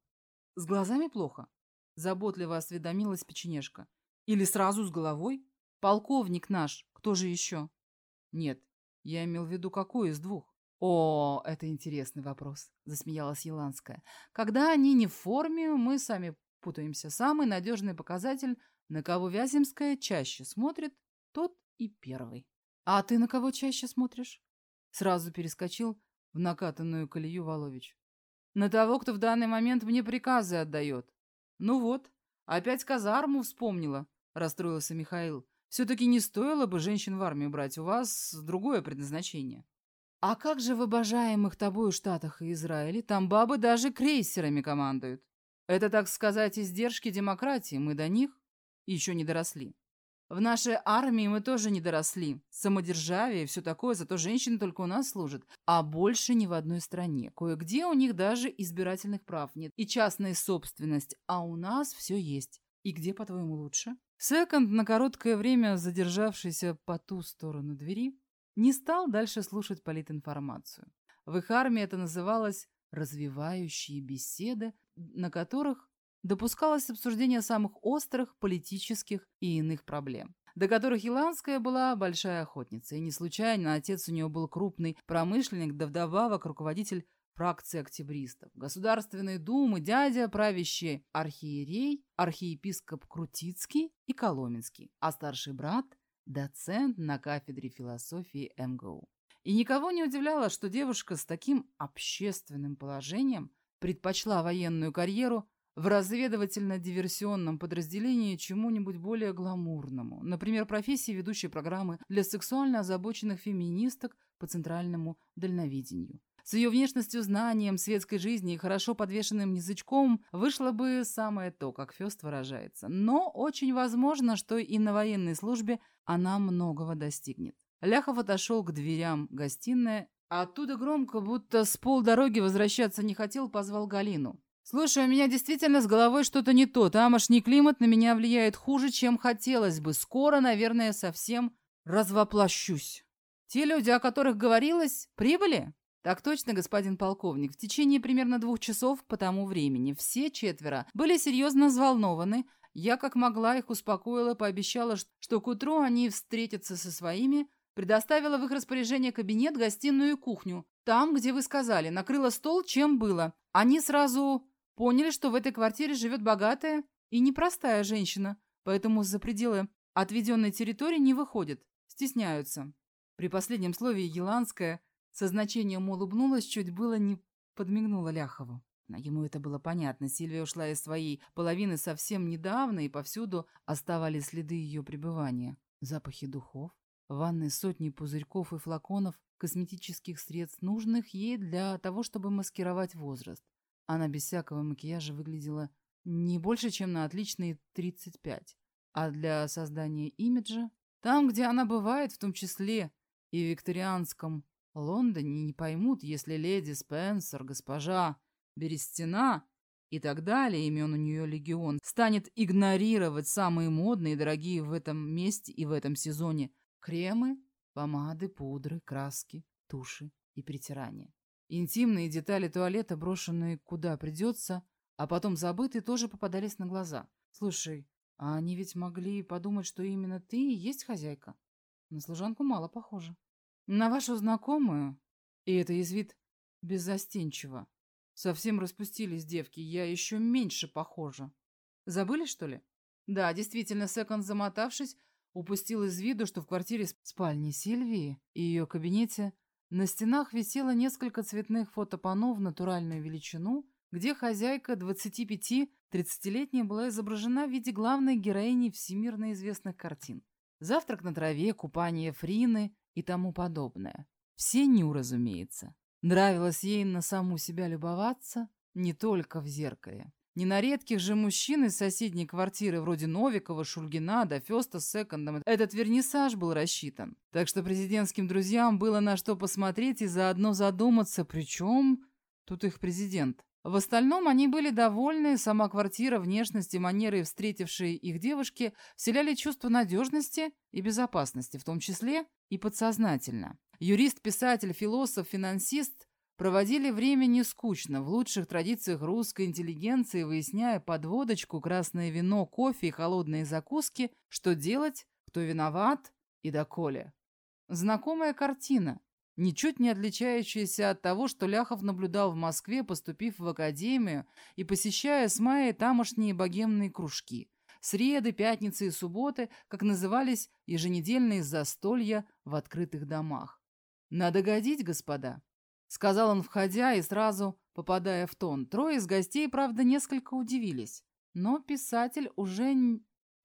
«С глазами плохо?» Заботливо осведомилась печенежка. Или сразу с головой? Полковник наш, кто же еще? Нет, я имел в виду, какой из двух? О, это интересный вопрос, засмеялась Еланская. Когда они не в форме, мы сами путаемся. Самый надежный показатель, на кого Вяземская чаще смотрит, тот и первый. А ты на кого чаще смотришь? Сразу перескочил в накатанную колею Волович. На того, кто в данный момент мне приказы отдает. «Ну вот, опять казарму вспомнила», — расстроился Михаил. «Все-таки не стоило бы женщин в армию брать, у вас другое предназначение». «А как же в обожаемых тобою Штатах и Израиле? Там бабы даже крейсерами командуют. Это, так сказать, издержки демократии, мы до них еще не доросли. В нашей армии мы тоже не доросли. Самодержавие и все такое, зато женщины только у нас служат. А больше ни в одной стране. Кое-где у них даже избирательных прав нет. И частная собственность. А у нас все есть. И где, по-твоему, лучше? Секонд, на короткое время задержавшийся по ту сторону двери, не стал дальше слушать политинформацию. В их армии это называлось «развивающие беседы», на которых допускалось обсуждение самых острых политических и иных проблем, до которых Иланская была большая охотница, и не случайно отец у нее был крупный промышленник, да вдобавок руководитель фракции октябристов, Государственной Думы, дядя правящий архиерей, архиепископ Крутицкий и Коломенский, а старший брат – доцент на кафедре философии МГУ. И никого не удивляло, что девушка с таким общественным положением предпочла военную карьеру в разведывательно-диверсионном подразделении чему-нибудь более гламурному, например, профессии ведущей программы для сексуально озабоченных феминисток по центральному дальновидению. С ее внешностью, знанием светской жизни и хорошо подвешенным язычком вышло бы самое то, как Фест выражается. Но очень возможно, что и на военной службе она многого достигнет. Ляхов отошел к дверям гостиной, а оттуда громко, будто с полдороги возвращаться не хотел, позвал Галину. Слушай, у меня действительно с головой что-то не то. Тамошний климат на меня влияет хуже, чем хотелось бы. Скоро, наверное, совсем развоплощусь. Те люди, о которых говорилось, прибыли? Так точно, господин полковник. В течение примерно двух часов по тому времени все четверо были серьезно взволнованы. Я, как могла, их успокоила, пообещала, что к утру они встретятся со своими, предоставила в их распоряжение кабинет, гостиную и кухню. Там, где вы сказали, накрыла стол, чем было. Они сразу Поняли, что в этой квартире живет богатая и непростая женщина, поэтому за пределы отведенной территории не выходят, стесняются. При последнем слове Еланская со значением улыбнулась, чуть было не подмигнула Ляхову. Ему это было понятно. Сильвия ушла из своей половины совсем недавно, и повсюду оставались следы ее пребывания. Запахи духов, в ванной сотни пузырьков и флаконов косметических средств, нужных ей для того, чтобы маскировать возраст. Она без всякого макияжа выглядела не больше, чем на отличные 35. А для создания имиджа? Там, где она бывает, в том числе и викторианском Лондоне, не поймут, если леди Спенсер, госпожа Берестина и так далее, имен у нее легион, станет игнорировать самые модные и дорогие в этом месте и в этом сезоне кремы, помады, пудры, краски, туши и притирания. Интимные детали туалета, брошенные куда придется, а потом забытые, тоже попадались на глаза. Слушай, а они ведь могли подумать, что именно ты и есть хозяйка. На служанку мало похоже. На вашу знакомую, и это язвит беззастенчиво, совсем распустились девки, я еще меньше похожа. Забыли, что ли? Да, действительно, Секонд, замотавшись, упустил из виду, что в квартире спальни Сильвии и ее кабинете на стенах висело несколько цветных фотопанно в натуральную величину, где хозяйка 25-30-летняя была изображена в виде главной героини всемирно известных картин. Завтрак на траве, купание Фрины и тому подобное. Все ню, разумеется. Нравилось ей на саму себя любоваться не только в зеркале. Не на редких же мужчин из соседней квартиры, вроде Новикова, Шульгина, да Феста с Секондом, этот вернисаж был рассчитан. Так что президентским друзьям было на что посмотреть и заодно задуматься, причем тут их президент. В остальном они были довольны, сама квартира, внешность и манеры встретившие их девушки вселяли чувство надежности и безопасности, в том числе и подсознательно. Юрист, писатель, философ, финансист Проводили время не скучно, в лучших традициях русской интеллигенции, выясняя под водочку, красное вино, кофе и холодные закуски, что делать, кто виноват и доколе. Знакомая картина, ничуть не отличающаяся от того, что Ляхов наблюдал в Москве, поступив в академию и посещая с мая тамошние богемные кружки. Среды, пятницы и субботы, как назывались еженедельные застолья в открытых домах. Надо годить, господа. — сказал он, входя и сразу попадая в тон. Трое из гостей, правда, несколько удивились. Но писатель, уже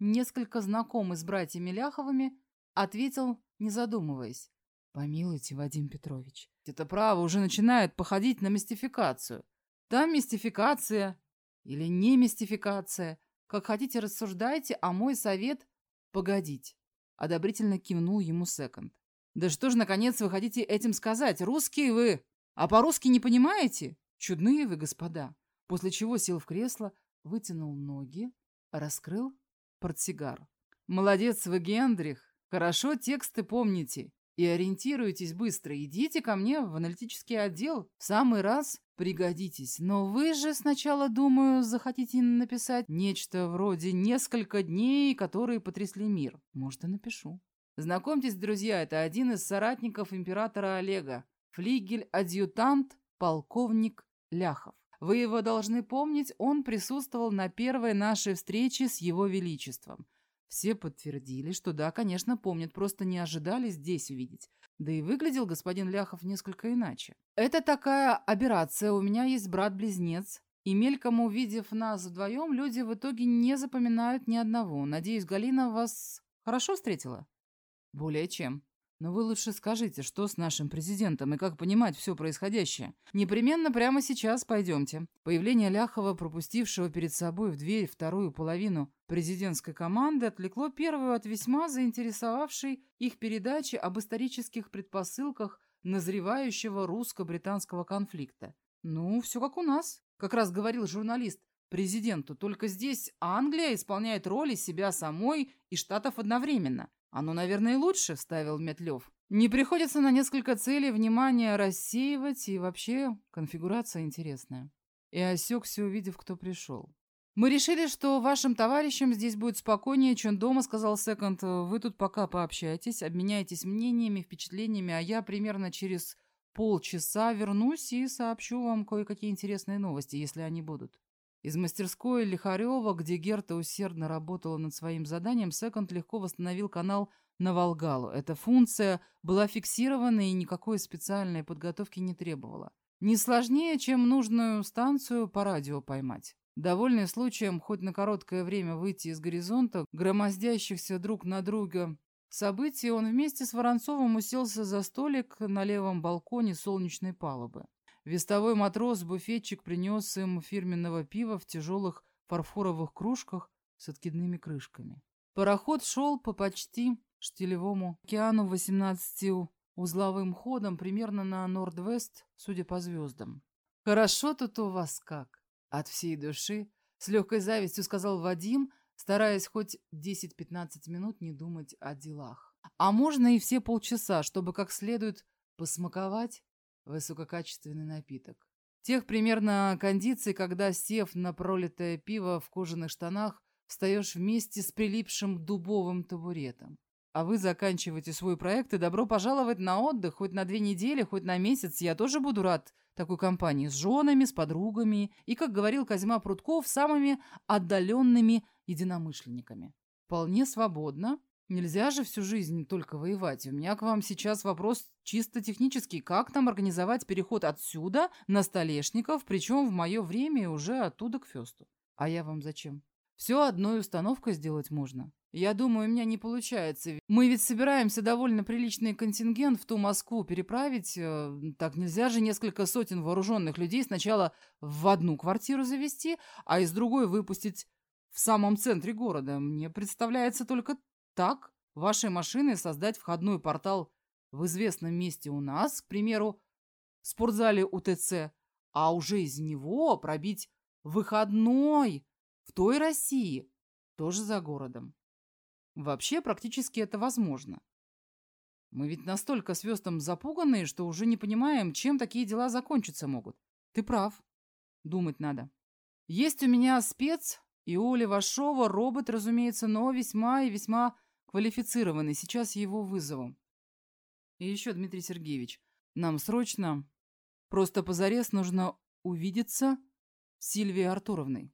несколько знакомый с братьями Ляховыми, ответил, не задумываясь. «Помилуйте, Вадим Петрович, это право уже начинает походить на мистификацию. Там мистификация или не мистификация. Как хотите, рассуждайте, а мой совет — погодить». Одобрительно кивнул ему секонд. «Да что ж, наконец, вы хотите этим сказать? Русские вы!» А по-русски не понимаете? Чудные вы, господа. После чего сел в кресло, вытянул ноги, раскрыл портсигар. Молодец вы, Гендрих. Хорошо тексты помните и ориентируйтесь быстро. Идите ко мне в аналитический отдел. В самый раз пригодитесь. Но вы же сначала, думаю, захотите написать нечто вроде «Несколько дней, которые потрясли мир». Может, и напишу. Знакомьтесь, друзья, это один из соратников императора Олега. Флигель-адъютант, полковник Ляхов. Вы его должны помнить, он присутствовал на первой нашей встрече с его величеством. Все подтвердили, что да, конечно, помнят, просто не ожидали здесь увидеть. Да и выглядел господин Ляхов несколько иначе. Это такая операция, у меня есть брат-близнец. И мельком увидев нас вдвоем, люди в итоге не запоминают ни одного. Надеюсь, Галина вас хорошо встретила? Более чем. Но вы лучше скажите, что с нашим президентом и как понимать все происходящее. Непременно прямо сейчас пойдемте. Появление Ляхова, пропустившего перед собой в дверь вторую половину президентской команды, отвлекло первую от весьма заинтересовавшей их передачи об исторических предпосылках назревающего русско-британского конфликта. Ну, все как у нас, как раз говорил журналист президенту, только здесь Англия исполняет роли себя самой и штатов одновременно. «Оно, наверное, лучше», — вставил Метлев. «Не приходится на несколько целей внимания рассеивать, и вообще конфигурация интересная». И осекся, увидев, кто пришел. «Мы решили, что вашим товарищам здесь будет спокойнее, чем дома», — сказал Секонд. «Вы тут пока пообщайтесь, обменяйтесь мнениями, впечатлениями, а я примерно через полчаса вернусь и сообщу вам кое-какие интересные новости, если они будут». Из мастерской Лихарева, где Герта усердно работала над своим заданием, Секонд легко восстановил канал на Волгалу. Эта функция была фиксирована и никакой специальной подготовки не требовала. Не сложнее, чем нужную станцию по радио поймать. Довольный случаем хоть на короткое время выйти из горизонта, громоздящихся друг на друга событий, он вместе с Воронцовым уселся за столик на левом балконе солнечной палубы. Вестовой матрос-буфетчик принес им фирменного пива в тяжелых фарфоровых кружках с откидными крышками. Пароход шел по почти штилевому океану 18 узловым ходом примерно на Норд-Вест, судя по звездам. «Хорошо тут у вас как!» От всей души, с легкой завистью сказал Вадим, стараясь хоть 10-15 минут не думать о делах. А можно и все полчаса, чтобы как следует посмаковать высококачественный напиток. Тех примерно кондиций, когда, сев на пролитое пиво в кожаных штанах, встаешь вместе с прилипшим дубовым табуретом. А вы заканчиваете свой проект, и добро пожаловать на отдых, хоть на две недели, хоть на месяц. Я тоже буду рад такой компании с женами, с подругами и, как говорил Козьма Прутков, самыми отдаленными единомышленниками. Вполне свободно. Нельзя же всю жизнь только воевать. У меня к вам сейчас вопрос чисто технический. Как нам организовать переход отсюда на Столешников, причем в мое время уже оттуда к Фесту? А я вам зачем? Все одной установкой сделать можно. Я думаю, у меня не получается. Мы ведь собираемся довольно приличный контингент в ту Москву переправить. Э, так нельзя же несколько сотен вооруженных людей сначала в одну квартиру завести, а из другой выпустить в самом центре города. Мне представляется только так. Вашей машиной создать входной портал в известном месте у нас, к примеру, в спортзале УТЦ, а уже из него пробить выходной в той России, тоже за городом. Вообще, практически это возможно. Мы ведь настолько с Вестом запуганные, что уже не понимаем, чем такие дела закончиться могут. Ты прав. Думать надо. Есть у меня спец, и Оля Вашова, робот, разумеется, но весьма и весьма квалифицированный. Сейчас его вызову. И еще, Дмитрий Сергеевич, нам срочно, просто позарез нужно увидеться с Сильвией Артуровной.